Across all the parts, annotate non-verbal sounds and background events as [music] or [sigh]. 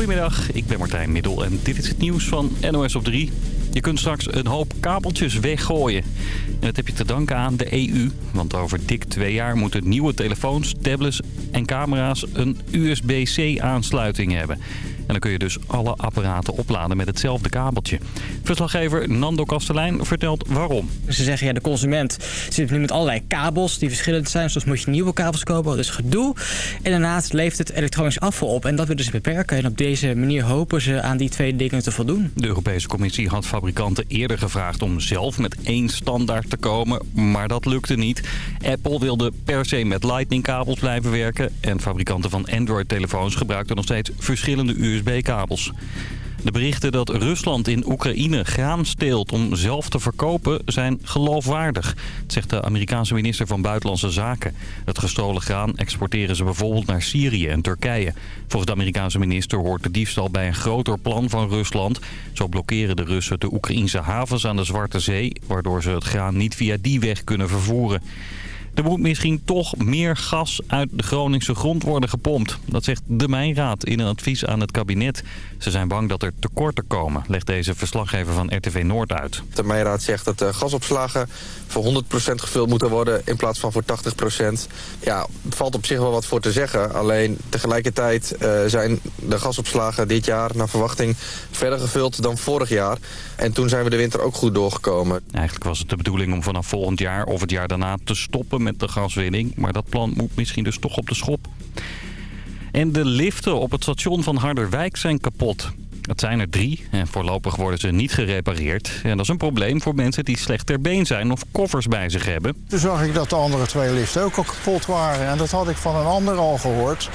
Goedemiddag, ik ben Martijn Middel en dit is het nieuws van NOS op 3. Je kunt straks een hoop kabeltjes weggooien. En dat heb je te danken aan de EU. Want over dik twee jaar moeten nieuwe telefoons, tablets en camera's een USB-C aansluiting hebben. En dan kun je dus alle apparaten opladen met hetzelfde kabeltje. Verslaggever Nando Kastelein vertelt waarom. Ze zeggen, ja, de consument zit nu met allerlei kabels die verschillend zijn. Soms moet je nieuwe kabels kopen, dus gedoe. En daarnaast leeft het elektronisch afval op. En dat willen ze beperken. En op deze manier hopen ze aan die twee dingen te voldoen. De Europese Commissie had fabrikanten eerder gevraagd om zelf met één standaard te komen. Maar dat lukte niet. Apple wilde per se met Lightning-kabels blijven werken. En fabrikanten van Android-telefoons gebruikten nog steeds verschillende De berichten dat Rusland in Oekraïne graan steelt om zelf te verkopen zijn geloofwaardig, zegt de Amerikaanse minister van Buitenlandse Zaken. Het gestolen graan exporteren ze bijvoorbeeld naar Syrië en Turkije. Volgens de Amerikaanse minister hoort de diefstal bij een groter plan van Rusland. Zo blokkeren de Russen de Oekraïnse havens aan de Zwarte Zee, waardoor ze het graan niet via die weg kunnen vervoeren. Er moet misschien toch meer gas uit de Groningse grond worden gepompt. Dat zegt de Mijnraad in een advies aan het kabinet. Ze zijn bang dat er tekorten komen, legt deze verslaggever van RTV Noord uit. De Mijnraad zegt dat de gasopslagen voor 100% gevuld moeten worden in plaats van voor 80%. Ja, valt op zich wel wat voor te zeggen. Alleen tegelijkertijd uh, zijn de gasopslagen dit jaar naar verwachting verder gevuld dan vorig jaar. En toen zijn we de winter ook goed doorgekomen. Eigenlijk was het de bedoeling om vanaf volgend jaar of het jaar daarna te stoppen met de gaswinning. Maar dat plan moet misschien dus toch op de schop. En de liften op het station van Harderwijk zijn kapot. Het zijn er drie en voorlopig worden ze niet gerepareerd. En dat is een probleem voor mensen die slecht ter been zijn of koffers bij zich hebben. Toen zag ik dat de andere twee liften ook al kapot waren. En dat had ik van een ander al gehoord.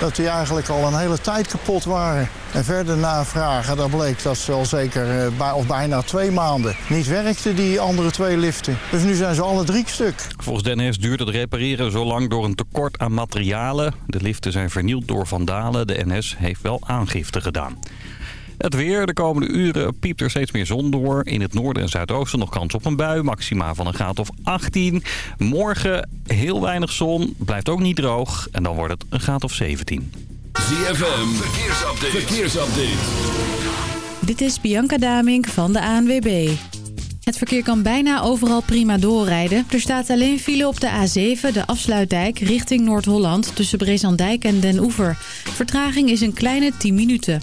Dat die eigenlijk al een hele tijd kapot waren. En verder navragen, dan bleek dat ze al zeker of bijna twee maanden niet werkten, die andere twee liften. Dus nu zijn ze alle drie stuk. Volgens DNS duurt het repareren zo lang door een tekort aan materialen. De liften zijn vernield door vandalen. De NS heeft wel aangifte gedaan. Het weer. De komende uren piept er steeds meer zon door. In het noorden en zuidoosten nog kans op een bui. Maxima van een graad of 18. Morgen heel weinig zon. Blijft ook niet droog. En dan wordt het een graad of 17. ZFM. Verkeersupdate. Verkeersupdate. Dit is Bianca Damink van de ANWB. Het verkeer kan bijna overal prima doorrijden. Er staat alleen file op de A7, de afsluitdijk, richting Noord-Holland... tussen Brezandijk en Den Oever. Vertraging is een kleine 10 minuten.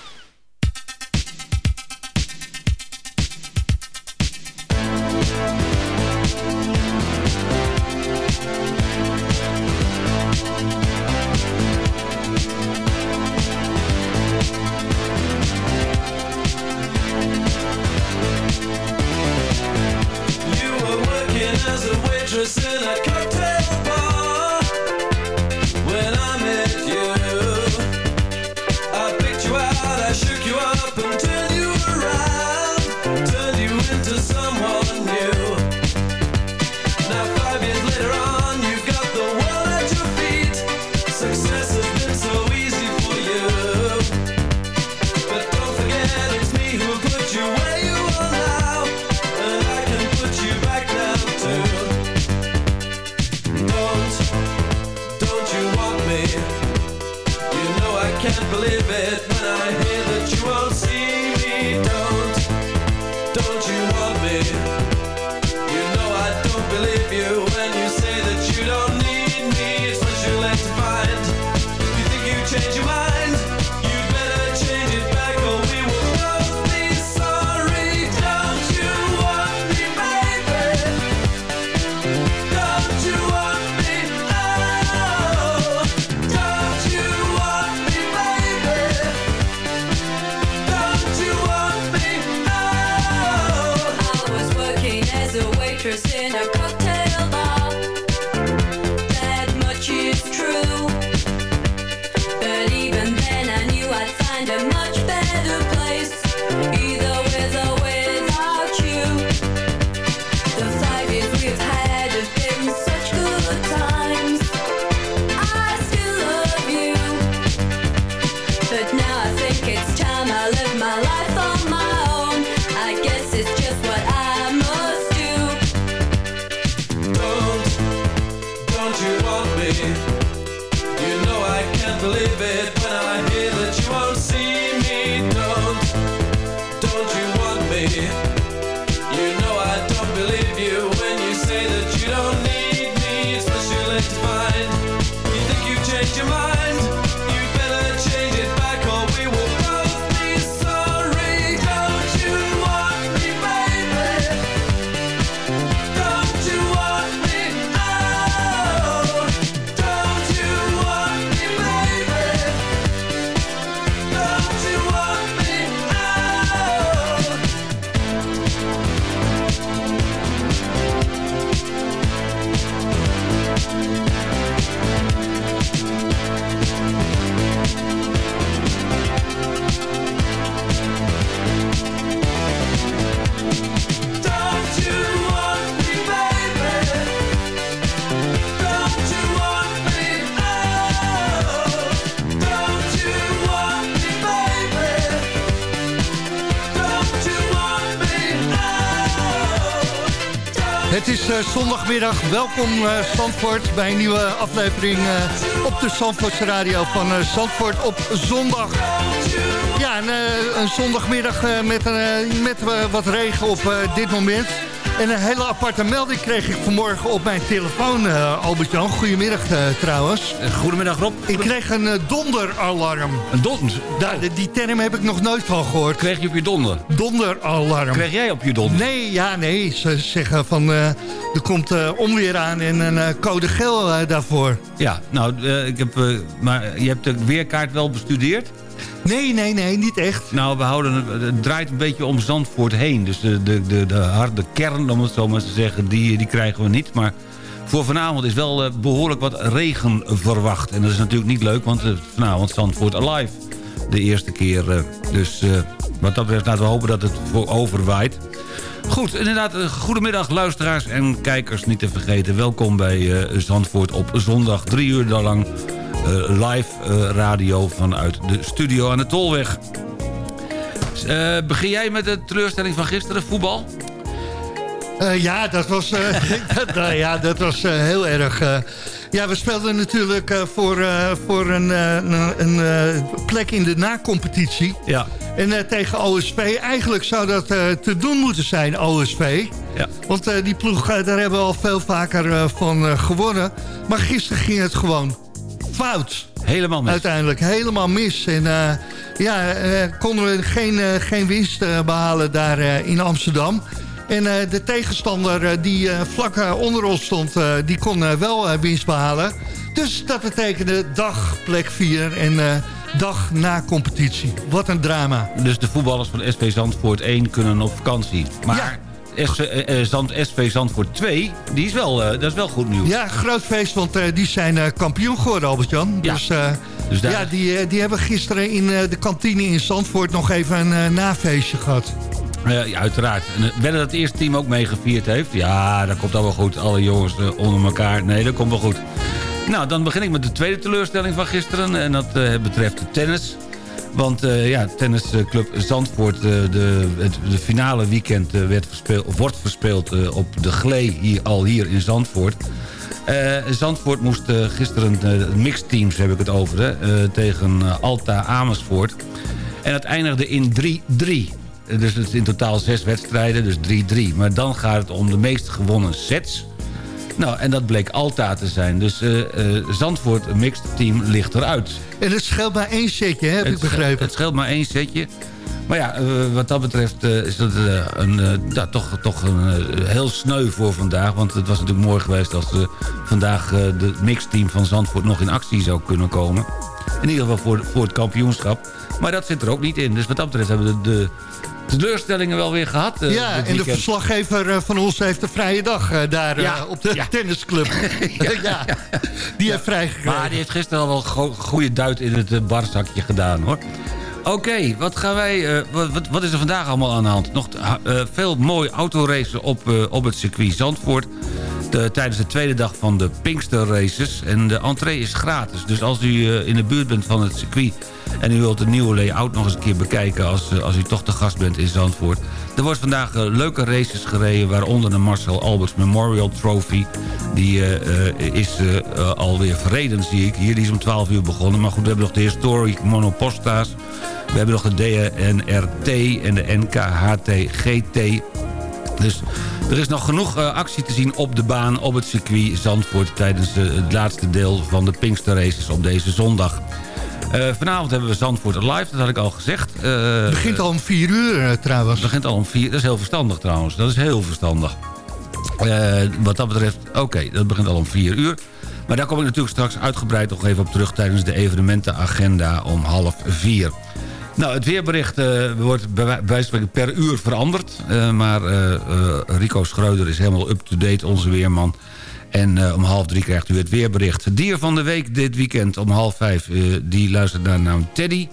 Zondagmiddag. Welkom uh, bij een nieuwe aflevering eh, op de Zandvoortse radio van eh, Zandvoort op zondag. Ja, een, een zondagmiddag met, met wat regen op dit moment. En een hele aparte melding kreeg ik vanmorgen op mijn telefoon, eh Albert-Jan. Goedemiddag eh, trouwens. Goedemiddag Rob. Ik kreeg een eh, donderalarm. Een donder? Daar, die term heb ik nog nooit van gehoord. Kreeg je op je donder? Donderalarm. Kreeg jij op je donder? Nee, ja, nee. Ze zeggen van eh, er komt eh, onweer aan en een eh, code geel eh, daarvoor. Ja, nou, eh, ik heb, eh, maar je hebt de weerkaart wel bestudeerd? Nee, nee, nee, niet echt. Nou, we houden, het- draait een beetje om Zandvoort heen. Dus de, de, de, de harde kern, om het zo maar te zeggen, die, die krijgen we niet. Maar voor vanavond is wel eh, behoorlijk wat regen verwacht. En dat is natuurlijk niet leuk, want eh, vanavond Zandvoort Alive. De eerste keer. eh, dus wat dat betreft laten we hopen dat het voor overwaait. Goed, inderdaad, goedemiddag luisteraars en kijkers niet te vergeten. Welkom bij Zandvoort op zondag. Drie uur lang live eh, radio vanuit de studio aan de Tolweg. Eh, begin jij met de teleurstelling van gisteren, voetbal? Eh, ja, dat was, eh, [laughs] [laughs] nou ja, dat was eh, heel erg... eh, ja, we speelden natuurlijk eh, voor, eh, voor een, eh, een, een eh, plek in de na-competitie. Ja. En eh, tegen OSV, eigenlijk zou dat eh, te doen moeten zijn, OSV. Ja. Want eh, die ploeg, eh, daar hebben we al veel vaker eh, van eh, gewonnen. Maar gisteren ging het gewoon fout. Helemaal mis. Uiteindelijk helemaal mis. En eh, ja, eh, konden we geen, eh, geen winst eh, behalen daar in Amsterdam. En de tegenstander die vlak onder ons stond, die kon wel winst behalen. Dus dat betekende dag plek 4 en dag na competitie. Wat een drama. Dus de voetballers van SV Zandvoort 1 kunnen op vakantie. Maar eh, Zand, SV Zandvoort 2, die is wel, eh, dat is wel goed nieuws. Ja, groot feest, want eh, die zijn eh, kampioen geworden, Albert-Jan. Ja. Dus, eh, Dus daar- ja, die, eh, die hebben gisteren in eh, de kantine in Zandvoort nog even een eh, nafeestje gehad. Eh, ja, uiteraard. En, eh, dat het eerste team ook meegevierd heeft? Ja, dat komt allemaal goed. Alle jongens eh, onder elkaar. Nee, dat komt wel goed. Nou, dan begin ik met de tweede teleurstelling van gisteren. En dat eh, betreft de tennis. Want eh, ja, tennisclub Zandvoort, eh, de, het de finale weekend eh, werd wordt verspeeld op de Glee, hier, al hier in Zandvoort. Zandvoort moest gisteren, uh, mixteams heb ik het over, hè, tegen Alta Amersfoort. En het eindigde in 3-3. Eh, Dus het is in totaal zes wedstrijden, dus 3-3. Maar dan gaat het om de meest gewonnen sets. Nou, en dat bleek Alta te zijn. Dus eh, eh, Zandvoort, mixed team, ligt eruit. En het scheelt maar één setje, hè, heb ik begrepen. het scheelt maar één setje. Maar ja, eh, wat dat betreft is dat een, ja, toch, toch een, heel sneu voor vandaag. Want het was natuurlijk mooi geweest als vandaag de mixteam van Zandvoort nog in actie zou kunnen komen. In ieder geval voor, voor het kampioenschap. Maar dat zit er ook niet in. Dus wat dat betreft hebben we de, de teleurstellingen wel weer gehad. eh, ja, en de verslaggever eh, van ons heeft een vrije dag eh, daar Ja, op de ja. tennisclub. [laughs] [laughs] ja, die heeft vrijgekregen. Maar die heeft gisteren al wel een go- goede duit in het barzakje gedaan, hoor. Oké, wat gaan wij... wat, wat, wat is er vandaag allemaal aan de hand? Nog eh, veel mooi autoracen op, op het circuit Zandvoort. De, tijdens de tweede dag van de Pinkster Races. En de entree is gratis. Dus als u eh, in de buurt bent van het circuit... en u wilt de nieuwe layout nog eens een keer bekijken... als, eh, als u toch de gast bent in Zandvoort... er wordt vandaag eh, leuke races gereden... waaronder de Marcel Alberts Memorial Trophy. Die is alweer verreden, zie ik. Hier die is om 12 uur begonnen. Maar goed, we hebben nog de Historic Monoposta's. We hebben nog de DNRT en de NKHT GT... Dus er is nog genoeg eh, actie te zien op de baan op het circuit Zandvoort... tijdens eh, het laatste deel van de Pinkster Races op deze zondag. Eh, vanavond hebben we Zandvoort Live, dat had ik al gezegd. Het begint al om vier uur trouwens. het begint al om vier. Dat is heel verstandig trouwens. Dat is heel verstandig. Wat dat betreft, oké, dat begint al om vier uur. Maar daar kom ik natuurlijk straks uitgebreid nog even op terug... tijdens de evenementenagenda om half vier. Nou, het weerbericht eh, wordt bij wij- bij wijze per uur veranderd. Eh, maar eh, Rico Schreuder is helemaal up-to-date, onze weerman. En om half drie krijgt u het weerbericht. Dier van de week dit weekend om half vijf, die luistert naar naam Teddy.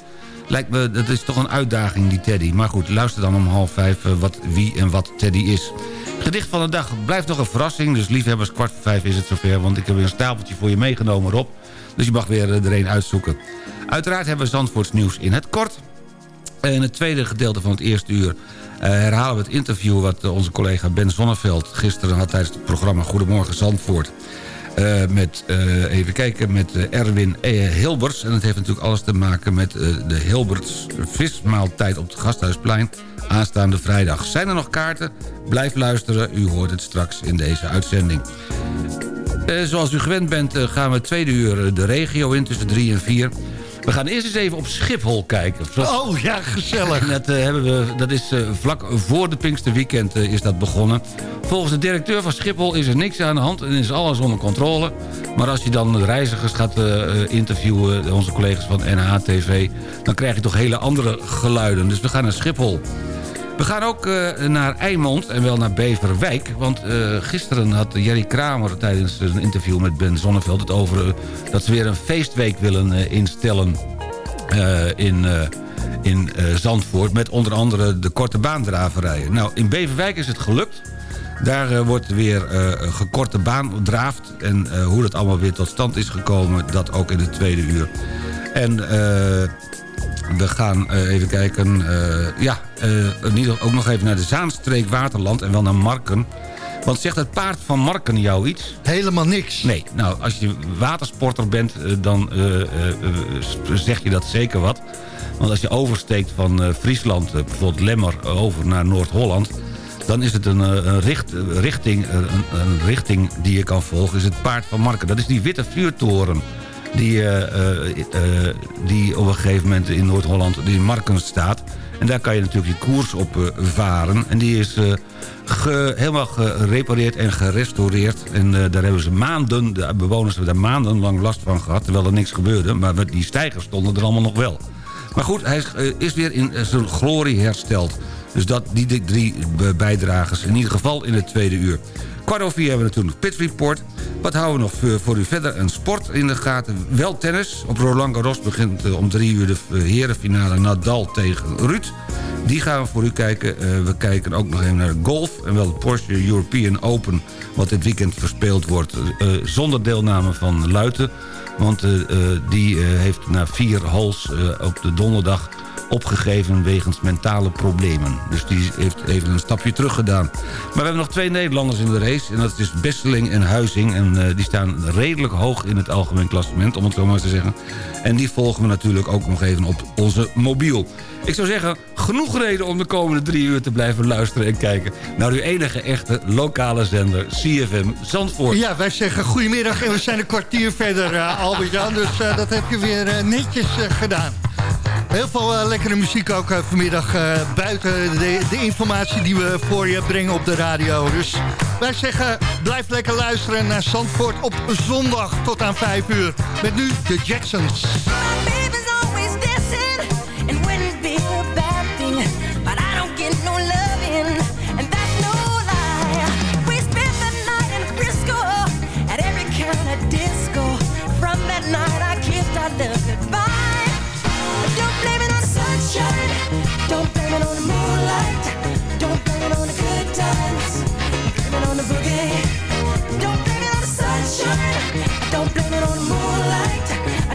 Lijkt me, dat is toch een uitdaging, die Teddy. Maar goed, luister dan om half vijf wat, wie en wat Teddy is. Gedicht van de dag blijft nog een verrassing. Dus liefhebbers, kwart voor vijf is het zover. Want ik heb weer een stapeltje voor je meegenomen, Rob. Dus je mag weer er een uitzoeken. Uiteraard hebben we Zandvoorts nieuws in het kort. In het tweede gedeelte van het eerste uur eh, herhalen we het interview... wat eh, onze collega Ben Zonneveld gisteren had tijdens het programma Goedemorgen Zandvoort. Eh, met, even kijken, met Erwin eh, Hilbers. En het heeft natuurlijk alles te maken met de Hilberts vismaaltijd op het Gasthuisplein aanstaande vrijdag. Zijn er nog kaarten? Blijf luisteren, u hoort het straks in deze uitzending. Zoals u gewend bent gaan we tweede uur de regio in tussen drie en vier. We gaan eerst eens even op Schiphol kijken. Oh ja, gezellig. dat, eh, hebben we, dat is eh, vlak voor de Pinksterweekend eh, is dat begonnen. Volgens de directeur van Schiphol is er niks aan de hand en is alles onder controle. Maar als je dan de reizigers gaat interviewen, onze collega's van NHTV... dan krijg je toch hele andere geluiden. Dus we gaan naar Schiphol. We gaan ook eh, naar Eimond en wel naar Beverwijk. Want eh, gisteren had Jerry Kramer tijdens een interview met Ben Zonneveld... het over eh, dat ze weer een feestweek willen instellen in, in Zandvoort... met onder andere de korte baandraverijen. Nou, in Beverwijk is het gelukt. Daar wordt weer gekorte baan draafd. En hoe dat allemaal weer tot stand is gekomen... dat ook in het tweede uur. En... we gaan eh, even kijken. eh, ja, eh, in ieder- ook nog even naar de Zaanstreek Waterland en wel naar Marken. Want zegt het paard van Marken jou iets? Helemaal niks. Nee, nou, als je watersporter bent, dan zeg je dat zeker wat. Want als je oversteekt van Friesland, bijvoorbeeld Lemmer, over naar Noord-Holland... dan is het een, een richt, richting, een, een richting die je kan volgen, is het paard van Marken. Dat is die witte vuurtoren die, eh, eh, eh, die op een gegeven moment in Noord-Holland, die Marken staat. En daar kan je natuurlijk je koers op varen. En die is helemaal gerepareerd en gerestaureerd. En daar hebben ze maanden, de bewoners hebben daar maandenlang last van gehad... terwijl er niks gebeurde, maar die stijgers stonden er allemaal nog wel. Maar goed, hij is, weer in zijn glorie hersteld. Dus dat, die di- drie bijdragers in ieder geval in het tweede uur. Kwart over vier hebben we natuurlijk Pit Report. Wat houden we nog voor, u verder? Een sport in de gaten. Wel tennis. Op Roland Garros begint eh, om drie uur de eh, herenfinale Nadal tegen Ruud. Die gaan we voor u kijken. Eh, we kijken ook nog even naar golf. En wel de Porsche European Open. Wat dit weekend verspeeld wordt. zonder deelname van Luiten. Want die heeft na vier holes op de donderdag opgegeven wegens mentale problemen. Dus die heeft even een stapje terug gedaan. Maar we hebben nog twee Nederlanders in de race. En dat is Besseling en Huizing. En eh, die staan redelijk hoog in het algemeen klassement, om het zo maar te zeggen. En die volgen we natuurlijk ook nog even op onze mobiel. Ik zou zeggen, genoeg reden om de komende drie uur te blijven luisteren en kijken... naar uw enige echte lokale zender, CFM Zandvoort. Ja, wij zeggen goedemiddag en we zijn een kwartier verder, eh, Albert-Jan. Dus eh, dat heb je weer netjes gedaan. Heel veel eh, lekkere muziek ook eh, vanmiddag eh, buiten de, de informatie die we voor je brengen op de radio. Dus wij zeggen, blijf lekker luisteren naar Zandvoort op zondag tot aan 5 uur. Met nu de Jacksons.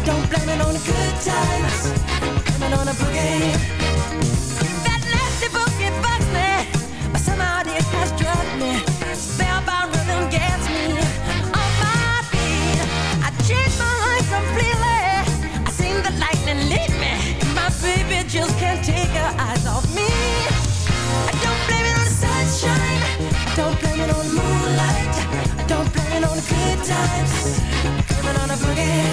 Don't blame it on the good times. Blame it on the boogie. That nasty boogie bugs me, but somehow it has drugged me. Spellbound rhythm gets me on my feet. I changed my life completely. I seen the lightning lead me. My baby just can't take her eyes off me. I don't blame it on the sunshine. I don't blame it on the moonlight. I don't blame it on the good times. Blame it on the boogie.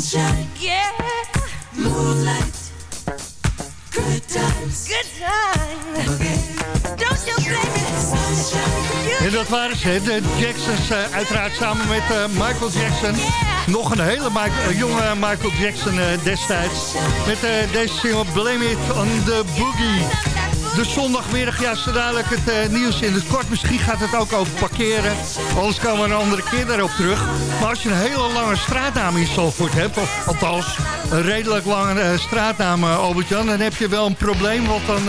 Sunshine. Yeah. Moonlight. Good times. Good times. Don't blame it. En dat waren ze, de Jacksons, eh, uiteraard samen met eh, Michael Jackson. Nog een hele eh, jonge Michael Jackson destijds. Met deze single Blame It on the Boogie. De zondagmiddag, ja, zo dadelijk het eh, nieuws in het kort. Misschien gaat het ook over parkeren. Anders komen we een andere keer daarop terug. Maar als je een hele lange straatnaam in Zalvoort hebt... of althans een redelijk lange eh, straatnaam, eh, Albert-Jan... dan heb je wel een probleem, want dan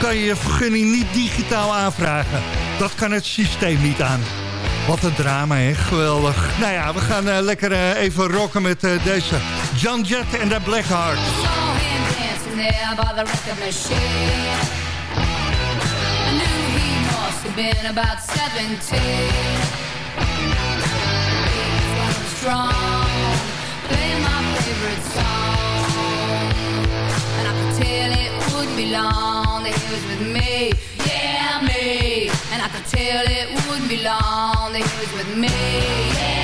kan je je vergunning niet digitaal aanvragen. Dat kan het systeem niet aan. Wat een drama, hè? Geweldig. Nou ja, we gaan lekker even rocken met deze John Jett en de Blackheart. Been about 17. He was strong, playing my favorite song. And I could tell it wouldn't be long that he was with me, yeah, me. And I could tell it wouldn't be long that he was with me, yeah,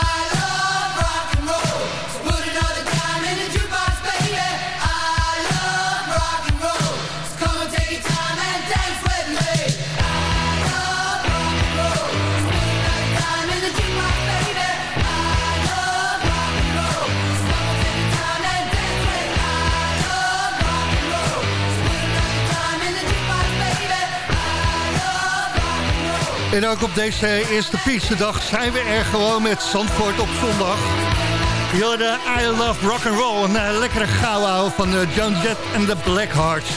En ook op deze eerste Pinksterdag zijn we er gewoon met Zandvoort op zondag. Jorde, I Love Rock and Roll. Een eh, lekkere gauw van eh, John Jett en de Blackhearts.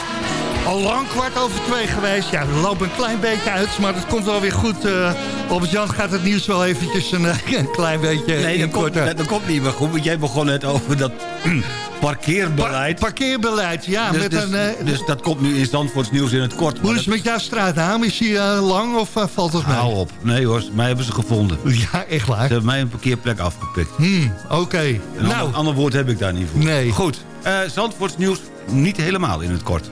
Al lang kwart over twee geweest. Ja, we lopen een klein beetje uit, maar dat komt wel weer goed. eh op het Jan gaat het nieuws wel eventjes een, [laughs] een klein beetje Nee, dat komt, dat, dat komt niet meer goed. Want jij begon net over dat [clears throat] parkeerbeleid. Parkeerbeleid, ja. dus, met dus, een, eh, dus dat komt nu in Zandvoorts nieuws in het kort. hoe is het met jouw straatnaam? Is die eh, lang of eh, valt het mee? Hou op. Nee hoor, mij hebben ze gevonden. Ja, echt waar. Ze hebben mij een parkeerplek afgepikt. Hmm, Oké. Een Nou, ander, ander woord heb ik daar niet voor. Nee. Goed, eh Zandvoorts nieuws niet helemaal in het kort.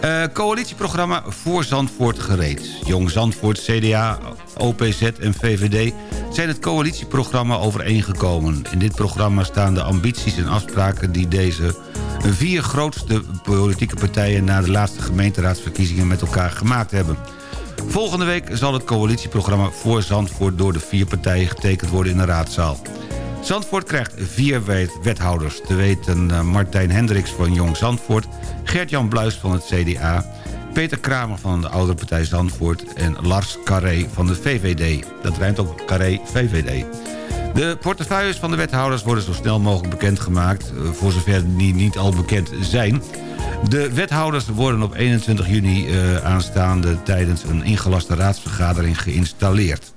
Eh, coalitieprogramma voor Zandvoort gereed. Jong Zandvoort, CDA, OPZ en VVD zijn het coalitieprogramma overeengekomen. In dit programma staan de ambities en afspraken die deze vier grootste politieke partijen... na de laatste gemeenteraadsverkiezingen met elkaar gemaakt hebben. Volgende week zal het coalitieprogramma voor Zandvoort... door de vier partijen getekend worden in de raadzaal. Zandvoort krijgt vier wet- wethouders. Te weten eh, Martijn Hendricks van Jong Zandvoort... Gert-Jan Bluis van het CDA... Peter Kramer van de oudere partij Zandvoort... en Lars Carré van de VVD. Dat rijmt ook Carré VVD. De portefeuilles van de wethouders worden zo snel mogelijk bekendgemaakt... eh, voor zover die niet al bekend zijn. De wethouders worden op 21 juni eh, aanstaande... tijdens een ingelaste raadsvergadering geïnstalleerd.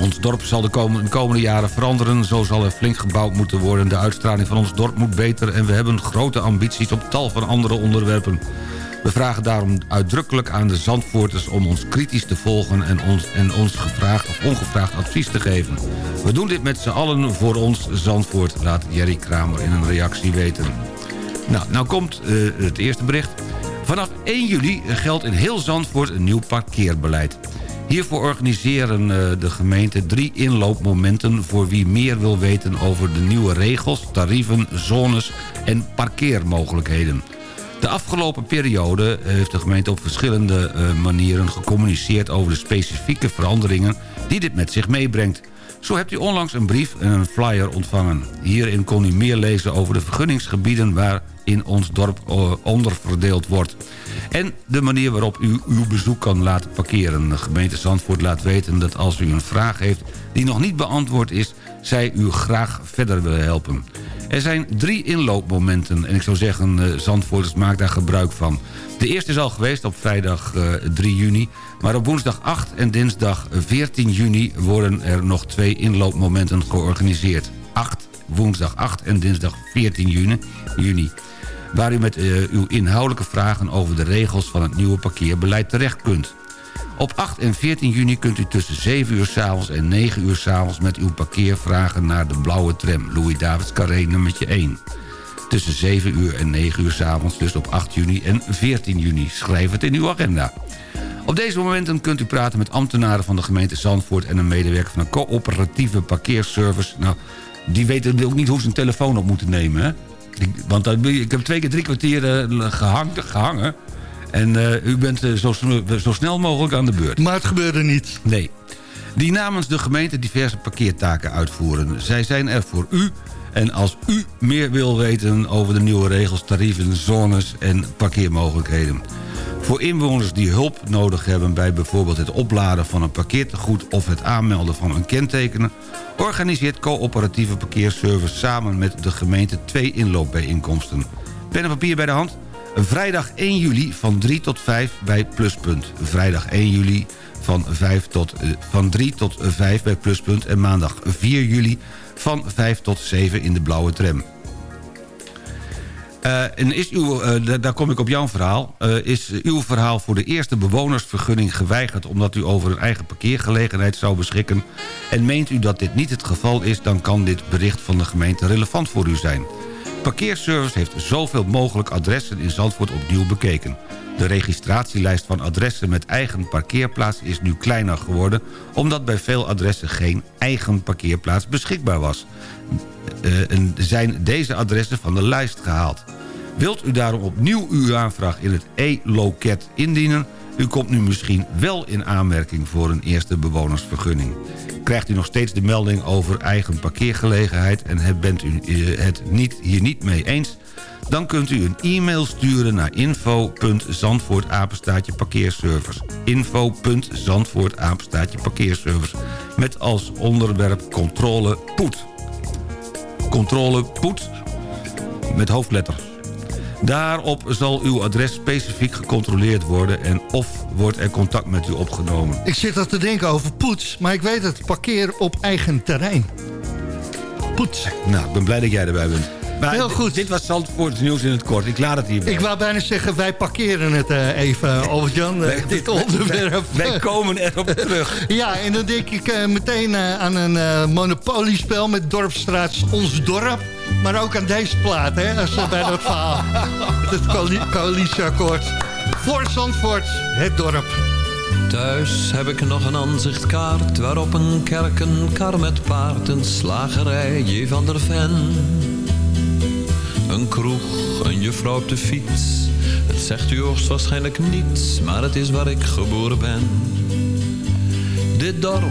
Ons dorp zal de komende, komende jaren veranderen. Zo zal er flink gebouwd moeten worden. De uitstraling van ons dorp moet beter... en we hebben grote ambities op tal van andere onderwerpen. We vragen daarom uitdrukkelijk aan de Zandvoorters om ons kritisch te volgen... en ons, en ons gevraagd of ongevraagd advies te geven. We doen dit met z'n allen voor ons Zandvoort, laat Jerry Kramer in een reactie weten. Nou, nou komt eh, het eerste bericht. Vanaf 1 juli geldt in heel Zandvoort een nieuw parkeerbeleid. Hiervoor organiseren eh, de gemeente drie inloopmomenten... voor wie meer wil weten over de nieuwe regels, tarieven, zones en parkeermogelijkheden. De afgelopen periode heeft de gemeente op verschillende eh, manieren gecommuniceerd... over de specifieke veranderingen die dit met zich meebrengt. Zo hebt u onlangs een brief en een flyer ontvangen. Hierin kon u meer lezen over de vergunningsgebieden... waarin ons dorp eh, onderverdeeld wordt. En de manier waarop u uw bezoek kan laten parkeren. De gemeente Zandvoort laat weten dat als u een vraag heeft... die nog niet beantwoord is, zij u graag verder willen helpen. Er zijn drie inloopmomenten en ik zou zeggen, eh, Zandvoorters maak daar gebruik van. De eerste is al geweest op vrijdag eh, 3 juni, maar op woensdag 8 en dinsdag 14 juni worden er nog twee inloopmomenten georganiseerd. 8, woensdag 8 en dinsdag 14 juni, juni waar u met eh, uw inhoudelijke vragen over de regels van het nieuwe parkeerbeleid terecht kunt. Op 8 en 14 juni kunt u tussen 7 uur s'avonds en 9 uur s'avonds... met uw parkeervragen naar de blauwe tram, Louis Davids Carré nummertje 1. Tussen 7 uur en 9 uur s'avonds, dus op 8 juni en 14 juni. Schrijf het in uw agenda. Op deze momenten kunt u praten met ambtenaren van de gemeente Zandvoort... en een medewerker van een coöperatieve parkeerservice. Nou, die weten ook niet hoe ze een telefoon op moeten nemen, hè? Want ik heb twee keer drie kwartier eh, gehang, gehangen... En eh, u bent eh, zo, zo snel mogelijk aan de beurt. Maar het gebeurde niet. Nee. Die namens de gemeente diverse parkeertaken uitvoeren. Zij zijn er voor u. En als u meer wil weten over de nieuwe regels, tarieven, zones en parkeermogelijkheden. Voor inwoners die hulp nodig hebben bij bijvoorbeeld het opladen van een parkeertegoed... of het aanmelden van een kentekenen... organiseert coöperatieve parkeerservice samen met de gemeente twee inloopbijeenkomsten. Pen en papier bij de hand? Vrijdag 1 juli van 3 tot 5 bij Pluspunt. Vrijdag 1 juli van, 5 tot, eh, van 3 tot 5 bij Pluspunt. En maandag 4 juli van 5 tot 7 in de blauwe tram. Eh, en is uw, eh, da- daar kom ik op jouw verhaal. Eh, is uw verhaal voor de eerste bewonersvergunning geweigerd... omdat u over een eigen parkeergelegenheid zou beschikken... en meent u dat dit niet het geval is... dan kan dit bericht van de gemeente relevant voor u zijn. Parkeerservice heeft zoveel mogelijk adressen in Zandvoort opnieuw bekeken. De registratielijst van adressen met eigen parkeerplaats is nu kleiner geworden... omdat bij veel adressen geen eigen parkeerplaats beschikbaar was. Eh, en zijn deze adressen van de lijst gehaald. Wilt u daarom opnieuw uw aanvraag in het e-loket indienen... U komt nu misschien wel in aanmerking voor een eerste bewonersvergunning. Krijgt u nog steeds de melding over eigen parkeergelegenheid... en bent u eh, het niet, hier niet mee eens... dan kunt u een e-mail sturen naar info.zandvoortapenstaatje parkeerservice. Met als onderwerp controle poet. Controle poet met hoofdletters. Daarop zal uw adres specifiek gecontroleerd worden... en of wordt er contact met u opgenomen. Ik zit dat te denken over poets, maar ik weet het. Parkeer op eigen terrein. Poets. Nou, ik ben blij dat jij erbij bent. Maar Heel dit- goed. Dit was Zandvoorts nieuws in het kort. Ik laat het hierbij. Ik wou bijna zeggen, wij parkeren het eh, even, Albert-Jan, eh, dit onderwerp. Wij komen erop terug. [laughs] Ja, en dan denk ik eh, meteen aan een monopoliespel met Dorpstraat Ons Dorp. Maar ook aan deze plaat, hè, als we bij dat verhaal. [laughs] Het coali- coalitieakkoord. Voor Zandvoort, het dorp. Thuis heb ik nog een aanzichtkaart waarop een kerk, een kar met paard, een slagerij, J. van der Ven. Een kroeg, een juffrouw op de fiets. Het zegt u hoogstwaarschijnlijk niets, maar het is waar ik geboren ben. Dit dorp,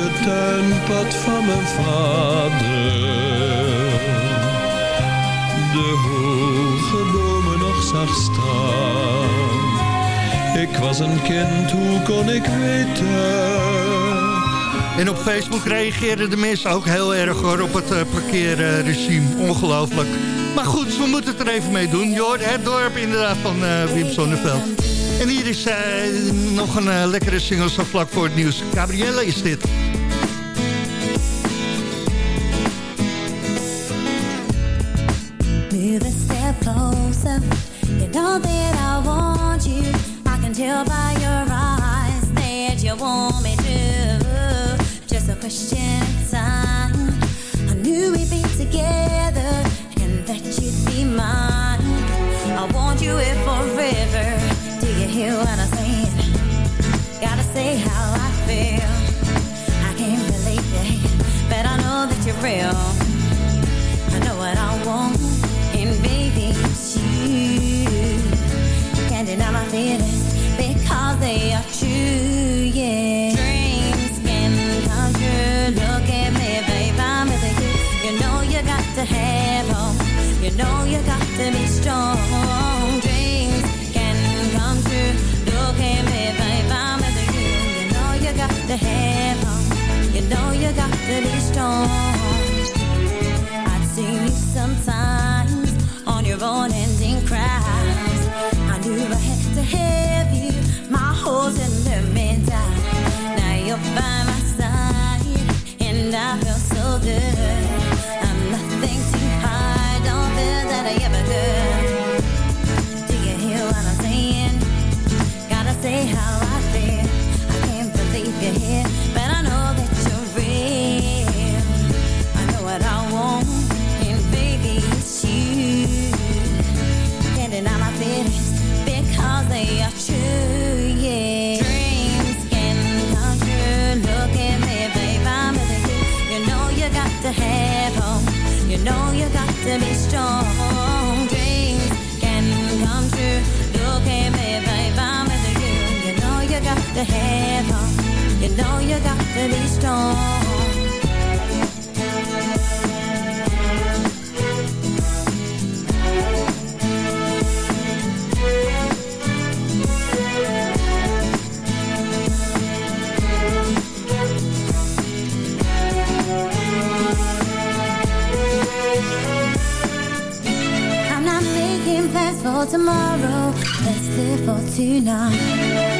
het tuinpad van mijn vader de hoge bomen nog zag staan. Ik was een kind, hoe kon ik weten? En op Facebook reageerden de mensen ook heel erg hoor, op het eh, parkeerregime. Ongelooflijk. Maar goed, we moeten het er even mee doen. Je hoort het dorp inderdaad van eh, Wim Sonneveld. En hier is eh, nog een lekkere single zo vlak voor het nieuws. Gabrielle is dit. Question of time. I knew we'd be together and that you'd be mine. I want you here forever. Do you hear what I'm saying? Gotta say how I feel. I can't believe it, but I know that you're real. I know what I want, and baby, it's you. Can't deny my feelings because they are true, know you got to be strong. Dreams can come true. Look at me, babe, I'm with you. You know you got to have them. You know you got to be strong. I'd see you sometimes on your own, ending cries. I knew I had to have you. My whole tender man died. Now you're by my side, and I feel so good. I ever could. To have hope. You know you got to be strong. I'm not making plans for tomorrow. Let's live for tonight.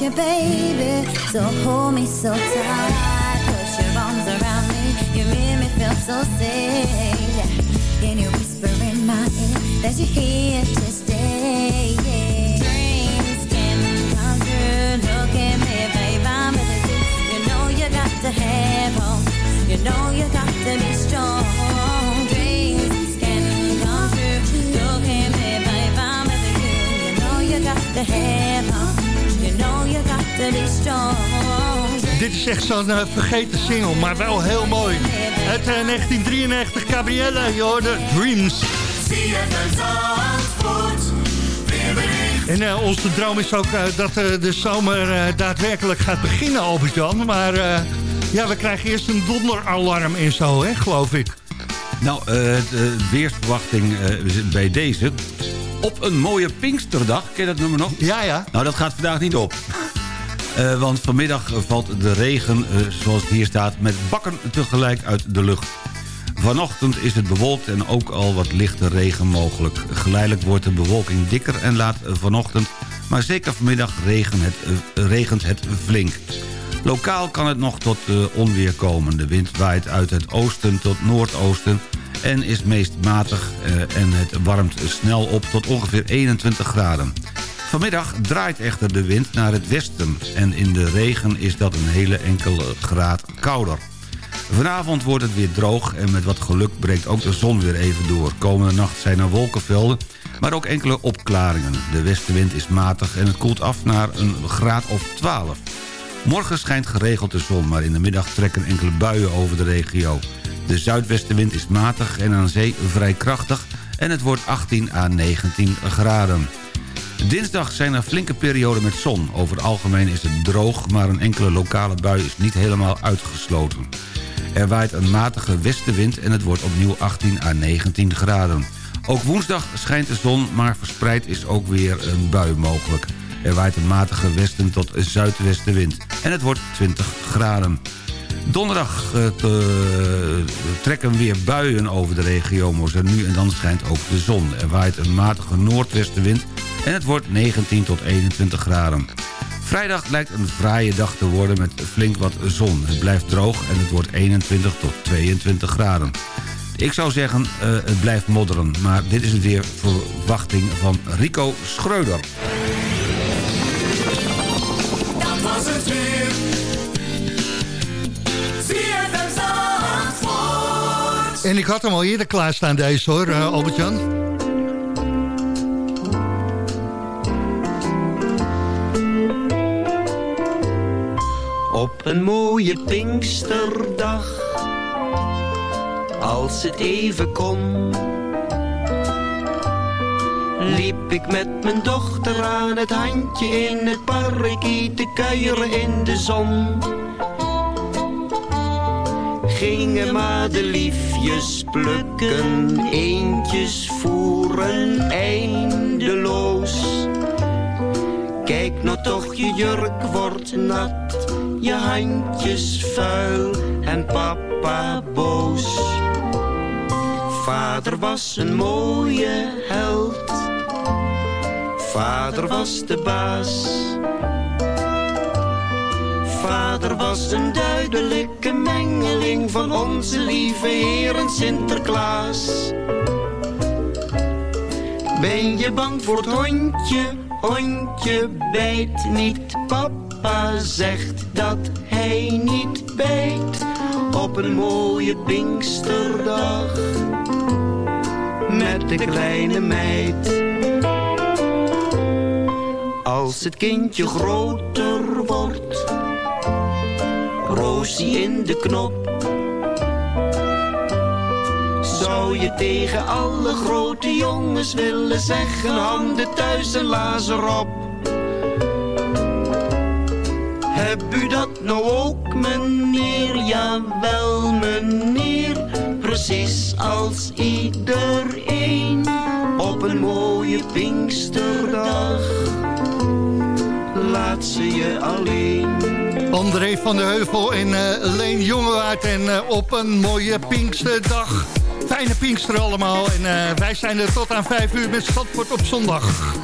Want you, baby. So hold me so tight. Put your arms around me. You make me feel so safe. Can you whisper in my ear that you're here to stay? Dreams can come true. Look at me, babe. I'm with you. You know you got to have hope. You know you got to be strong. Dreams can come true. Look at me, babe. I'm with you. You know you got to Dit is echt zo'n eh, vergeten single, maar wel heel mooi. Uit eh, 1993, Gabrielle, je hoorde Dreams. En eh, onze droom is ook eh, dat eh, de zomer eh, daadwerkelijk gaat beginnen, Albert-Jan. Maar eh, ja, we krijgen eerst een donderalarm en zo, hè, geloof ik. Nou, eh, de weersverwachting eh, bij deze. Op een mooie Pinksterdag, ken je dat nummer nog? Ja, ja. Nou, dat gaat vandaag niet op. Eh, want vanmiddag valt de regen, eh, zoals het hier staat, met bakken tegelijk uit de lucht. Vanochtend is het bewolkt en ook al wat lichte regen mogelijk. Geleidelijk wordt de bewolking dikker en laat vanochtend... maar zeker vanmiddag regen eh, regent het flink. Lokaal kan het nog tot onweer komen. De wind waait uit het oosten tot noordoosten en is meest matig en het warmt snel op tot ongeveer 21 graden. Vanmiddag draait echter de wind naar het westen en in de regen is dat een hele enkele graad kouder. Vanavond wordt het weer droog en met wat geluk breekt ook de zon weer even door. Komende nacht zijn er wolkenvelden, maar ook enkele opklaringen. De westenwind is matig en het koelt af naar een graad of 12. Morgen schijnt geregeld de zon, maar in de middag trekken enkele buien over de regio. De zuidwestenwind is matig en aan zee vrij krachtig en het wordt 18 à 19 graden. Dinsdag zijn er flinke perioden met zon. Over het algemeen is het droog, maar een enkele lokale bui is niet helemaal uitgesloten. Er waait een matige westenwind en het wordt opnieuw 18 à 19 graden. Ook woensdag schijnt de zon, maar verspreid is ook weer een bui mogelijk. Er waait een matige westen tot zuidwestenwind en het wordt 20 graden. Donderdag eh, te- trekken weer buien over de regio, maar nu en dan schijnt ook de zon. Er waait een matige noordwestenwind en het wordt 19 tot 21 graden. Vrijdag lijkt een fraaie dag te worden met flink wat zon. Het blijft droog en het wordt 21 tot 22 graden. Ik zou zeggen, eh, het blijft modderen. Maar dit is weer verwachting van Rico Schreuder. Dat was het weer. En ik had hem al eerder klaarstaan deze hoor, eh, Albert-Jan. Op een mooie Pinksterdag, als het even kon, liep ik met mijn dochter aan het handje in het parkie te kuieren in de zon. Gingen madeliefjes plukken, eentjes voeren eindeloos. Kijk nou toch, je jurk wordt nat, je handjes vuil en papa boos. Vader was een mooie held, vader was de baas. Vader was een duidelijke mengeling van onze lieve Heer en Sinterklaas. Ben je bang voor het hondje? Hondje bijt niet. Papa zegt dat hij niet bijt. Op een mooie Pinksterdag. Met de kleine meid. Als het kindje groter wordt. Roosie in de knop. Zou je tegen alle grote jongens willen zeggen handen thuis en lazen op? Heb u dat nou ook meneer? Jawel meneer, precies als iedereen op een mooie Pinksterdag. Laat ze je alleen. André van der Heuvel en eh Leen Jongewaard. En eh, op een mooie Pinksterdag. Pinkster allemaal. En eh, wij zijn er tot aan 5 uur met Zandvoort op zondag.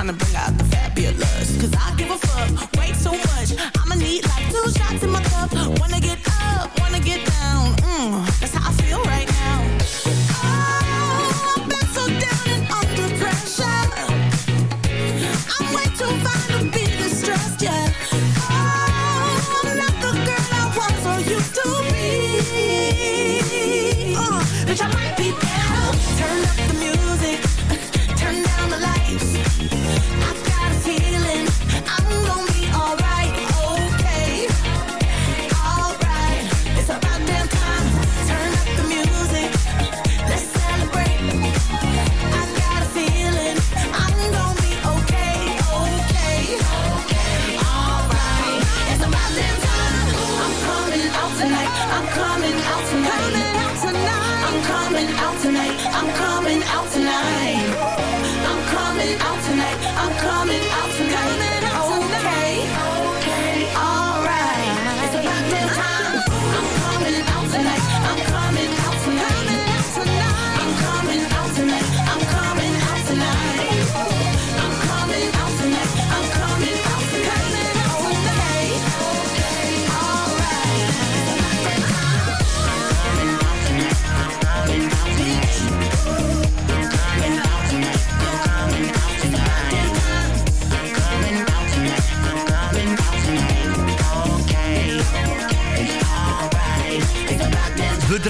Trying to bring out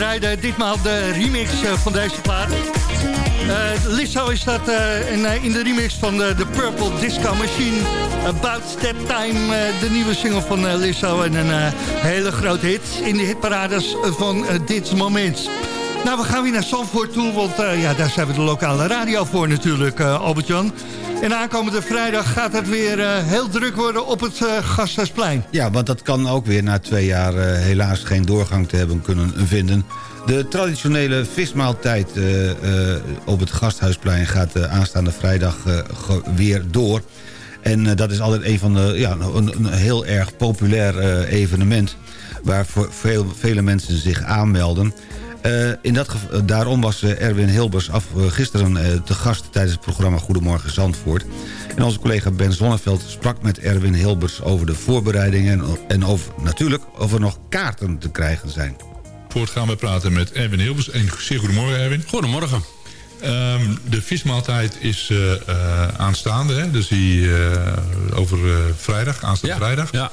Draaiden ditmaal de remix eh, van deze plaat. Eh Lizzo is dat en, eh, in de remix van de, de Purple Disco Machine. About That Time, de nieuwe single van Lizzo. En een hele grote hit in de hitparades van dit moment. Nou, we gaan weer naar Zandvoort toe, want ja, daar zijn we de lokale radio voor natuurlijk, Albert-Jan. En aankomende vrijdag gaat het weer eh, heel druk worden op het eh Gasthuisplein. Ja, want dat kan ook weer na twee jaar eh, helaas geen doorgang te hebben kunnen vinden. De traditionele vismaaltijd op het Gasthuisplein gaat aanstaande vrijdag weer door. En dat is altijd een van de, ja, een, een heel erg populair evenement... waar veel, vele mensen zich aanmelden. Eh, in dat eh, daarom was eh, Erwin Hilbers af, gisteren eh, te gast tijdens het programma Goedemorgen Zandvoort. En onze collega Ben Zonneveld sprak met Erwin Hilbers over de voorbereidingen... en, en over, natuurlijk of er nog kaarten te krijgen zijn. Voort gaan we praten met Erwin Hilbers. En zeer goedemorgen Erwin. Goedemorgen. Ehm, de vismaaltijd is aanstaande, hè? dus die eh, over eh, vrijdag, aanstaande vrijdag. Ja.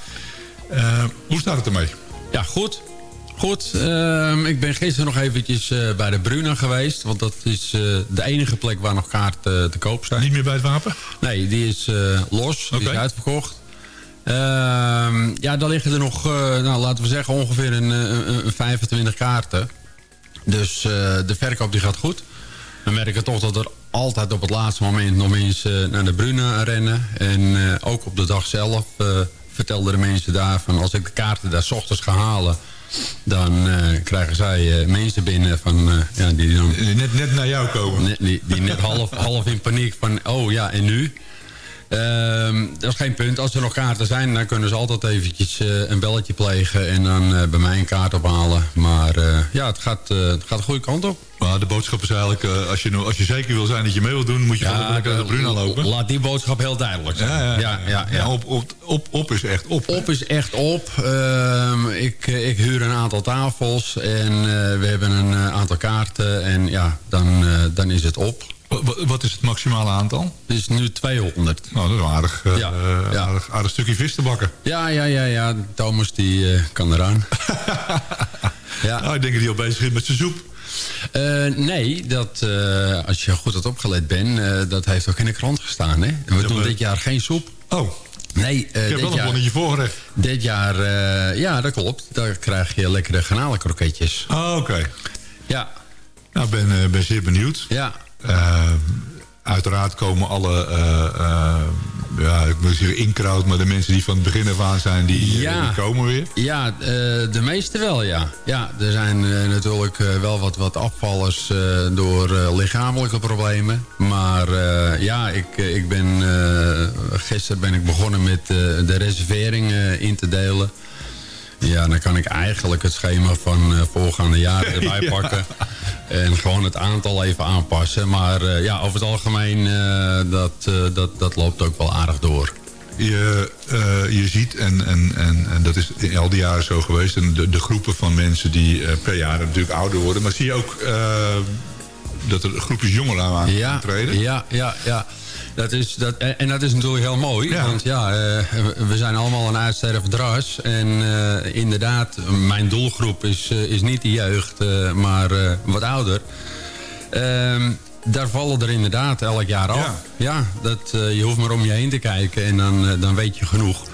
Eh, hoe staat het ermee? Ja, goed. Goed, ehm, ik ben gisteren nog eventjes eh, bij de Bruna geweest. Want dat is eh, de enige plek waar nog kaarten eh, te koop zijn. Niet meer bij het wapen? Nee, die is los. Die is uitverkocht. Ehm, ja, dan liggen er nog, nou, laten we zeggen, ongeveer een, een, een 25 kaarten. Dus de verkoop die gaat goed. We merken toch dat er altijd op het laatste moment nog mensen naar de Bruna rennen. En ook op de dag zelf vertelden de mensen daar van... als ik de kaarten daar 's ochtends ga halen... dan eh, krijgen zij eh, mensen binnen van, eh, ja, die dan... Net, net naar jou komen. Net, die, die net half, half in paniek van, oh ja, en nu? Ehm, dat is geen punt. Als er nog kaarten zijn, dan kunnen ze altijd eventjes eh, een belletje plegen... en dan eh, bij mij een kaart ophalen. Maar eh, ja, het gaat, het gaat de goede kant op. Maar de boodschap is eigenlijk, als, je, als je zeker wil zijn dat je mee wilt doen... moet je gewoon lekker naar de Bruna lopen. Laat die boodschap heel duidelijk zijn. Ja, ja, ja, ja, ja. op, op, op, op is echt op. Op is echt op. Ehm, ik, ik huur een aantal tafels en we hebben een aantal kaarten. En ja, dan, dan is het op. Wat, is het maximale aantal? Het is nu 200. Nou, dat is een aardig, eh, Ja, eh, ja. aardig, aardig stukje vis te bakken. Ja, ja, ja, ja. Thomas die eh, kan eraan. [laughs] ja. Nou, ik denk dat hij al bezig is met zijn soep. Nee, dat, als je goed had opgelet bent, dat heeft ook in de krant gestaan. Hè? We doen dit jaar geen soep. Oh. Nee, eh, Ik heb dit wel een bonnetje voorgerecht. Dit jaar, ja, dat klopt. Daar krijg je lekkere garnalenkroketjes. Oh, oké. Ja. Nou, ik ben, ben zeer benieuwd. Ja. Eh, uiteraard komen alle, eh, eh, ja, ik moet zeggen inkraut, maar de mensen die van het begin af aan zijn, die, Ja. die komen weer. Ja, de meeste wel, ja. Ja, er zijn natuurlijk wel wat, wat afvallers door lichamelijke problemen. Maar ja, ik, ik ben, gisteren ben ik begonnen met de reservering eh, in te delen. Ja, dan kan ik eigenlijk het schema van eh, voorgaande jaren [laughs] erbij Ja. pakken. En gewoon het aantal even aanpassen. Maar eh, ja, over het algemeen, eh, dat, dat, dat loopt ook wel aardig door. Je, je ziet, en, en, en, en dat is in al die jaren zo geweest... En de, de groepen van mensen die per jaar natuurlijk ouder worden... maar zie je ook dat er groepjes jongeren aan ja, treden? Ja, ja, ja. Dat is, dat, en dat is natuurlijk heel mooi. Want ja, eh, we- zijn allemaal een uitstervend ras. En eh, inderdaad, mijn doelgroep is, eh, is niet de jeugd, maar wat ouder. Ehm, daar vallen er inderdaad elk jaar af. Ja, dat, eh, je hoeft maar om je heen te kijken en dan, dan weet je genoeg.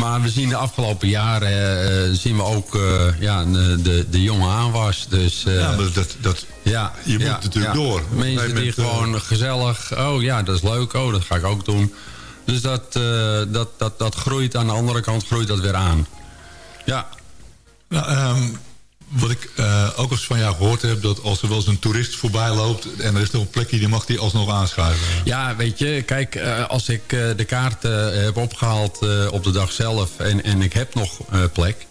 Maar we zien de afgelopen jaren eh, zien we ook eh, ja, de, de, de jonge aanwas. Dus, eh, Ja, maar dat, dat, ja, je moet ja, natuurlijk ja. door. Mensen die gewoon gezellig... Oh ja, dat is leuk. Oh, dat ga ik ook doen. Dus dat, eh, dat, dat, dat groeit. Aan de andere kant groeit dat weer aan. Ja. Nou, ehm, wat ik eh, ook eens van jou gehoord heb... dat als er wel eens een toerist voorbij loopt... en er is nog een plekje, die mag die alsnog aanschuiven. Ja, weet je, kijk, eh, als ik eh, de kaart heb opgehaald eh, op de dag zelf... en, en ik heb nog plek...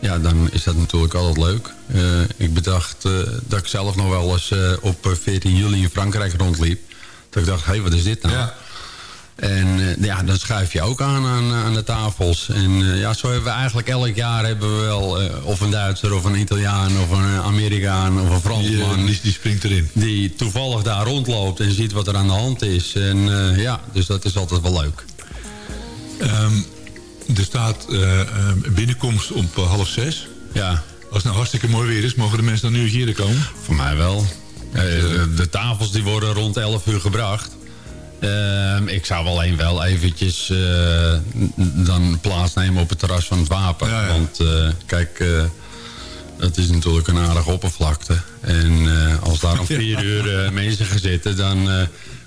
ja, dan is dat natuurlijk altijd leuk. Ik bedacht dat ik zelf nog wel eens op eh, 14 juli in Frankrijk rondliep. Dat ik dacht, hé, hey, wat is dit nou? En eh, ja, dan schuif je ook aan aan, aan de tafels. En eh, ja, zo hebben we eigenlijk elk jaar hebben we wel... eh, of een Duitser, of een Italiaan, of een Amerikaan, of een Fransman... Die, die springt erin. Die toevallig daar rondloopt en ziet wat er aan de hand is. En ja, dus dat is altijd wel leuk. Ehm, er staat eh, eh, binnenkomst op eh, half zes. Ja. Als het nou hartstikke mooi weer is, mogen de mensen dan nu hier komen? Voor mij wel. De, de tafels die worden rond 11 uur gebracht. Ehm, ik zou wel een wel eventjes eh, dan plaatsnemen op het terras van het wapen. Want eh, kijk, het is natuurlijk een aardige oppervlakte. En als daar om [laughs] vier uur mensen gaan zitten... dan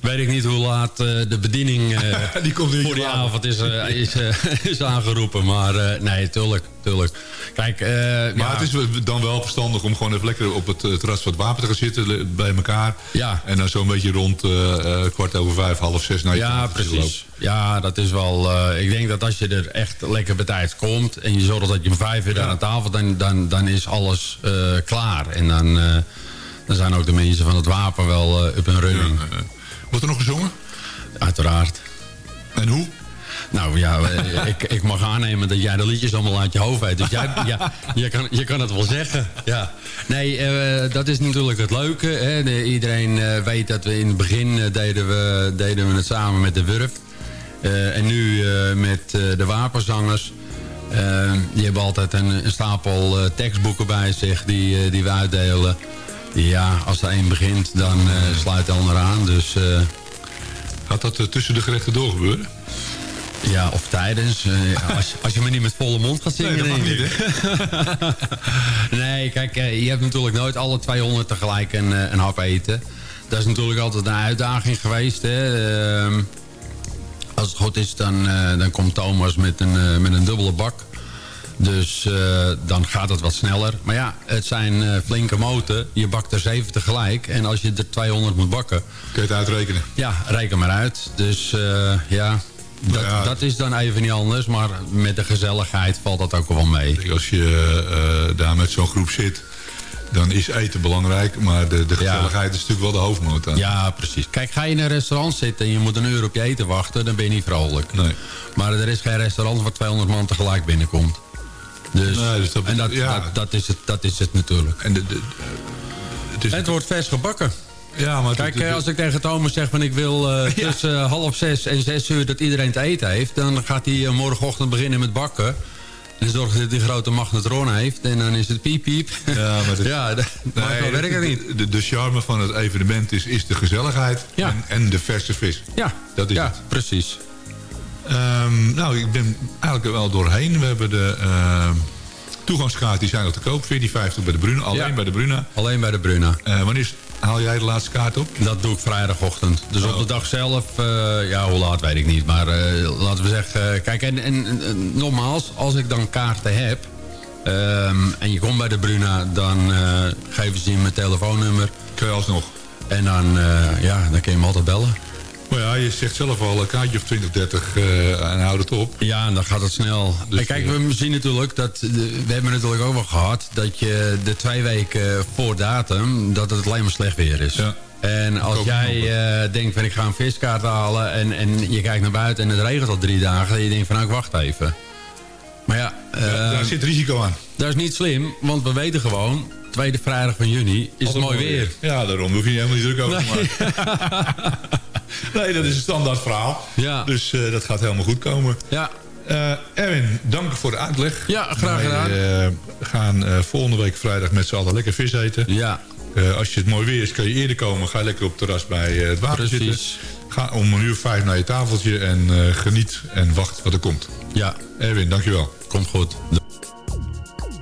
weet ik niet hoe laat eh, de bediening eh, [laughs] Die komt voor die avond is, eh, is, [laughs] is aangeroepen. Maar nee, tuurlijk, tuurlijk. Kijk, Maar ja, het is dan wel verstandig om gewoon even lekker op het terras van het wapen te gaan zitten bij elkaar. Ja. En dan zo'n beetje rond kwart over vijf, half zes naar je Ja, precies. Ja, dat is wel... ik denk dat als je er echt lekker bij tijd komt... en je zorgt dat je om vijf uur daar aan tafel... dan, dan, dan is alles klaar. En dan, dan zijn ook de mensen van het wapen wel up en running. Wordt er nog gezongen? Uiteraard. En hoe? Nou ja, [laughs] eh, ik, ik mag aannemen dat jij de liedjes allemaal uit je hoofd weet. Dus jij, ja, je, kan, je kan het wel zeggen. Ja. Nee, eh, dat is natuurlijk het leuke. Hè. De- iedereen eh, weet dat we in het begin deden, we, deden we het samen met de Wurf. En nu met de wapenzangers. Die hebben altijd een, een stapel tekstboeken bij zich die, die we uitdelen. Ja, als er één begint, dan eh, sluit de ander aan. Dus... eh, Gaat dat eh, tussen de gerechten door gebeuren? Ja, of tijdens. [laughs] als, als je me niet met volle mond gaat zingen. Nee, dat mag niet, [laughs] nee, kijk, je hebt natuurlijk nooit alle 200 tegelijk een, een hap eten. Dat is natuurlijk altijd een uitdaging geweest. Hè. Ehm, als het goed is, dan, dan komt Thomas met een, met een dubbele bak. Dus eh, dan gaat het wat sneller. Maar ja, het zijn eh, flinke moten. Je bakt er 7 tegelijk. En als je er 200 moet bakken... Kun je het uitrekenen? Ja, reken maar uit. Dus eh, ja, dat, ja. dat is dan even niet anders. Maar met de gezelligheid valt dat ook wel mee. Als je daar met zo'n groep zit, dan is eten belangrijk. Maar de, de gezelligheid is natuurlijk wel de hoofdmoot. Ja, precies. Kijk, ga je in een restaurant zitten en je moet een uur op je eten wachten... dan ben je niet vrolijk. Nee. Maar er is geen restaurant waar 200 man tegelijk binnenkomt. Dus, Nee, dus dat en dat, ja. dat, dat, is het, dat is het natuurlijk. En de, de, het, is, Het wordt vers gebakken. ja, maar Kijk, het- eh, het- als ik tegen Thomas zeg van ik wil eh, [laughs] tussen eh, half zes en zes uur dat iedereen te eten heeft... dan gaat hij morgenochtend beginnen met bakken. En zorgt dat hij die grote magnetron heeft. En dan is het piep piep. Ja, maar [laughs] dat- ja, Nee, werkt het niet. De, de charme van het evenement is, is de gezelligheid Ja. en, en de verse vis. Ja, Dat is ja het. precies. Ehm, nou, ik ben eigenlijk er wel doorheen. We hebben de ehm, toegangskaart, die zijn al te koop. 14,50 bij de Bruna, alleen Ja. bij de Bruna. Alleen bij de Bruna. Eh, wanneer is- haal jij de laatste kaart op? Dat doe ik vrijdagochtend. Dus Oh. op de dag zelf, eh, ja, hoe laat weet ik niet. Maar eh, laten we zeggen, eh, kijk, en, en, en nogmaals, als ik dan kaarten heb... ehm, en je komt bij de Bruna, dan eh, geven ze je mijn telefoonnummer. Kun je alsnog. En dan, eh, ja, dan kun je me altijd bellen. Maar ja, je zegt zelf al een kaartje of 20, 30 eh, en houd het op. Ja, en dan gaat het snel. Dus, En kijk, eh, we zien natuurlijk dat... de- we hebben natuurlijk ook wel gehad... dat je de twee weken voor datum... dat het alleen maar slecht weer is. Ja. En als jij eh, denkt van ik ga een viskaart halen... En, en je kijkt naar buiten en het regent al drie dagen... en je denkt van nou, ik wacht even. Maar ja, Ja, eh, daar zit risico aan. dat is niet slim. Want we weten gewoon... tweede vrijdag van juni is het mooi weer. Ja, daarom hoef je helemaal niet druk over te maken. [laughs] [laughs] nee, dat is een standaard verhaal. Ja. Dus eh, dat gaat helemaal goed komen. Ja, Eh, Erwin, dank voor de uitleg. Ja, graag Wij, gedaan. eh, gaan eh, volgende week vrijdag met z'n allen lekker vis eten. ja, Eh, als je het mooi weer is, kan je eerder komen. Ga lekker op het terras bij eh, het water Precies. zitten. Ga om een uur vijf naar je tafeltje en eh, geniet en wacht wat er komt. ja, Erwin, dankjewel. komt goed.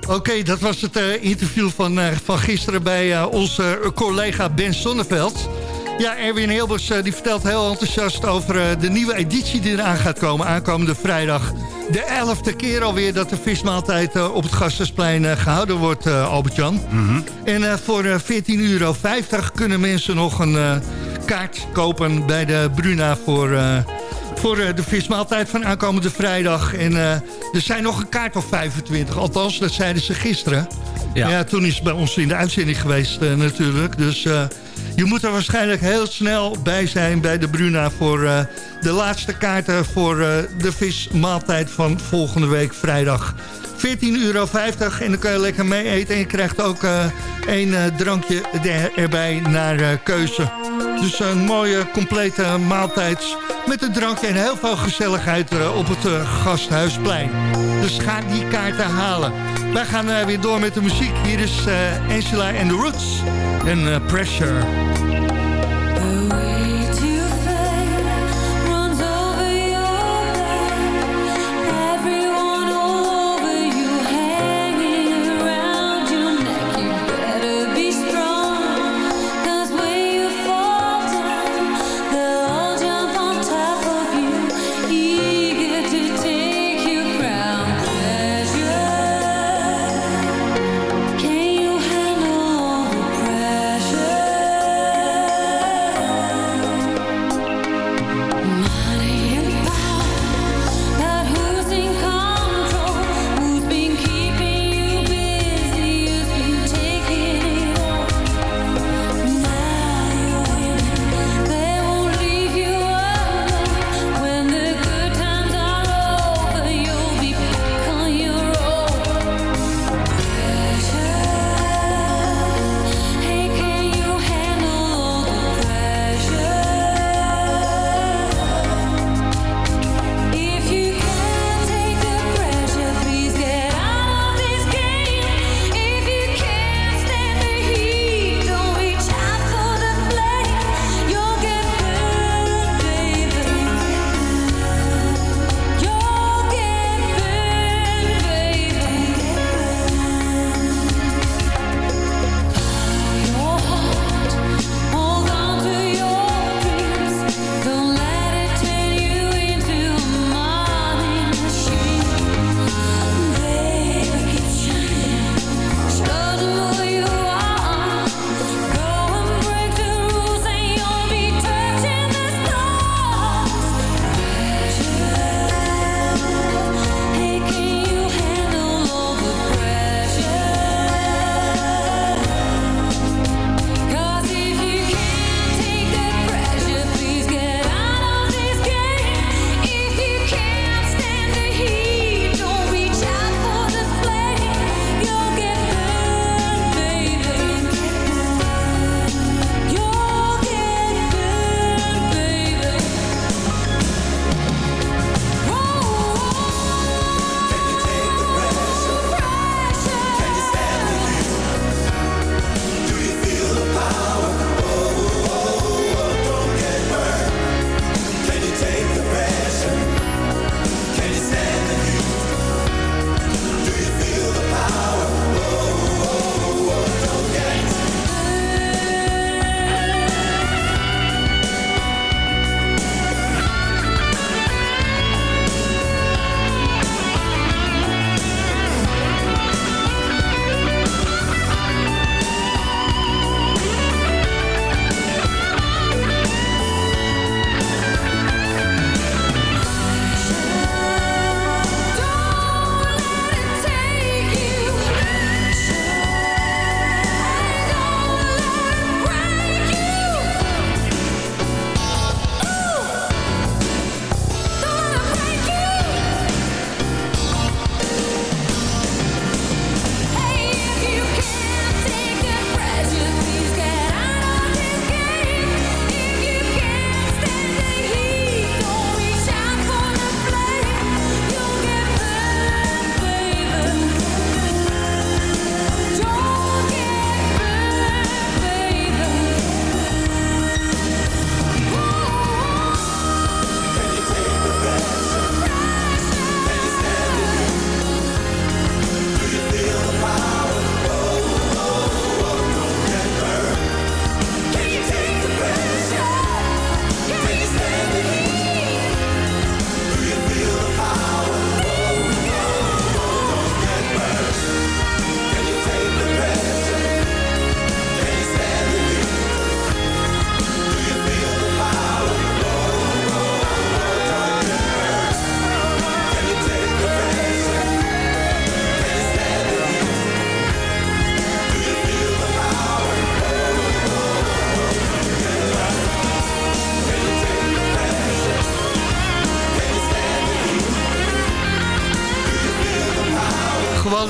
Oké, dat was het eh, interview van, eh, van gisteren bij eh, onze collega Ben Sonneveld. Ja, Erwin Hilbers eh, die vertelt heel enthousiast over eh, de nieuwe editie die eraan gaat komen. Aankomende vrijdag. De elfde keer alweer dat de vismaaltijd eh, op het Gasthuisplein eh, gehouden wordt, Albert-Jan. En eh, voor eh, 14,50 euro kunnen mensen nog een kaart kopen bij de Bruna voor... voor eh, de vismaaltijd van aankomende vrijdag. En eh, er zijn nog een kaart of 25. Althans, dat zeiden ze gisteren. Ja, Ja. toen is het bij ons in de uitzending geweest eh, natuurlijk. Dus je moet er waarschijnlijk heel snel bij zijn bij de Bruna... voor de laatste kaarten voor de vismaaltijd van volgende week vrijdag. 14,50 euro en dan kun je lekker mee eten. En je krijgt ook eh een eh, drankje er- erbij naar eh, keuze. Dus een mooie, complete maaltijd met een drankje en heel veel gezelligheid eh, op het eh, Gasthuisplein. Dus ga die kaarten halen. Wij gaan eh, weer door met de muziek. Hier is eh, Angela and the Roots en eh, Pressure.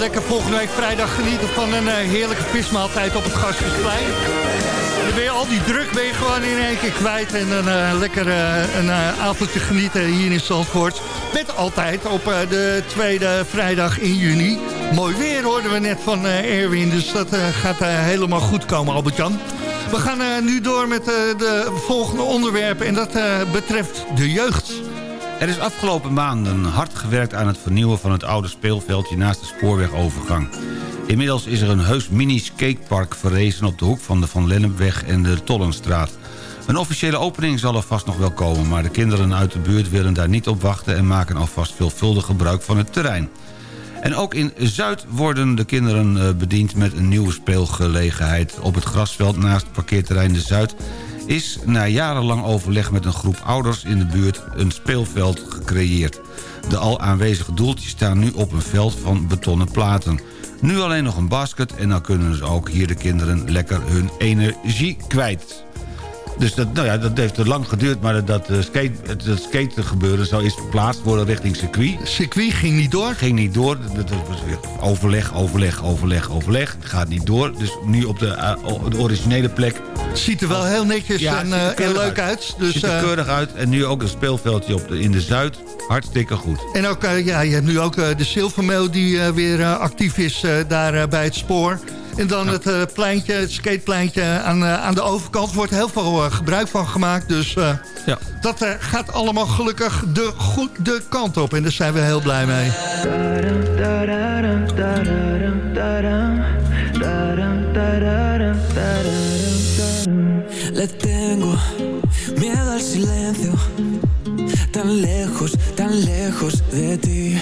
Lekker volgende week vrijdag genieten van een eh, heerlijke vismaaltijd op het Gasthuisplein. Dan ben je al die druk ben je gewoon in één keer kwijt. En eh, lekker eh, een eh, avondje genieten hier in Zandvoort. Met altijd op de tweede vrijdag in juni. Mooi weer hoorden we net van Erwin. Dus dat gaat helemaal goed komen, Albert-Jan. We gaan nu door met de volgende onderwerpen. En dat betreft de jeugd. Er is afgelopen maanden hard gewerkt aan het vernieuwen van het oude speelveldje naast de spoorwegovergang. Inmiddels is er een heus mini-skatepark verrezen op de hoek van de Van Lennepweg en de Tollenstraat. Een officiële opening zal er vast nog wel komen, maar de kinderen uit de buurt willen daar niet op wachten en maken alvast veelvuldig gebruik van het terrein. En ook in Zuid worden de kinderen eh, bediend met een nieuwe speelgelegenheid. Op het grasveld naast parkeerterrein De Zuid is na jarenlang overleg met een groep ouders in de buurt een speelveld gecreëerd. De al aanwezige doeltjes staan nu op een veld van betonnen platen. Nu alleen nog een basket en dan kunnen ze ook hier de kinderen lekker hun energie kwijt. Dus dat, nou ja, dat heeft lang geduurd, maar dat, eh, skate, skate gebeuren zou eerst verplaatst worden richting circuit. Circuit ging niet door? Ging niet door. Dat dat was weer overleg, overleg, overleg, overleg. Het gaat niet door. Dus nu op de, eh, de originele plek. Ziet er wel heel netjes Ja, en, er eh, leuk uit. Dus, Ziet er keurig uit. En nu ook een speelveldje op de, in de Zuid. Hartstikke goed. En ook, ja, je hebt nu ook de Silvermail die weer actief is daar bij het spoor. En dan het eh, pleintje, het skatepleintje aan, eh, aan de overkant wordt heel veel eh, gebruik van gemaakt. Dus eh, Ja. dat eh, gaat allemaal gelukkig de goede kant op. En daar zijn we heel blij mee. Le tengo miedo al silencio, tan lejos, tan lejos de ti.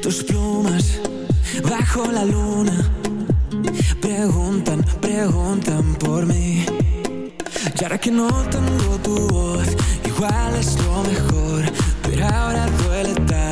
Tus plumas bajo la luna preguntan, preguntan por mí. Y ahora que no tengo tu voz, igual es lo mejor, pero ahora duele tanto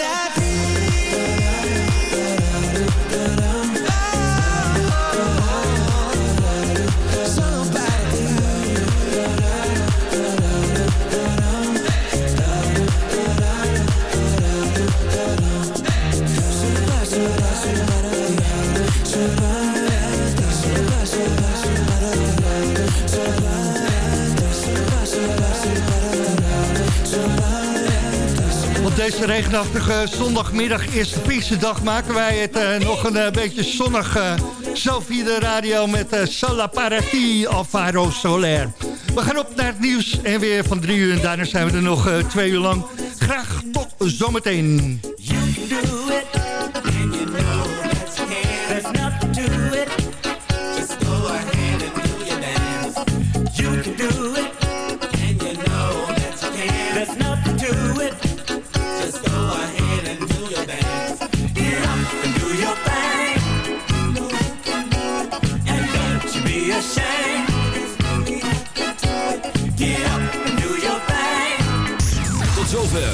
deze regenachtige zondagmiddag, eerste Pinksterdag, maken wij het eh, nog een eh, beetje zonnig eh, Zo via de radio met uh, Sola Parati Alvaro Soler. We gaan op naar het nieuws en weer van drie uur. En daarna zijn we er nog uh, twee uur lang. Graag tot zometeen.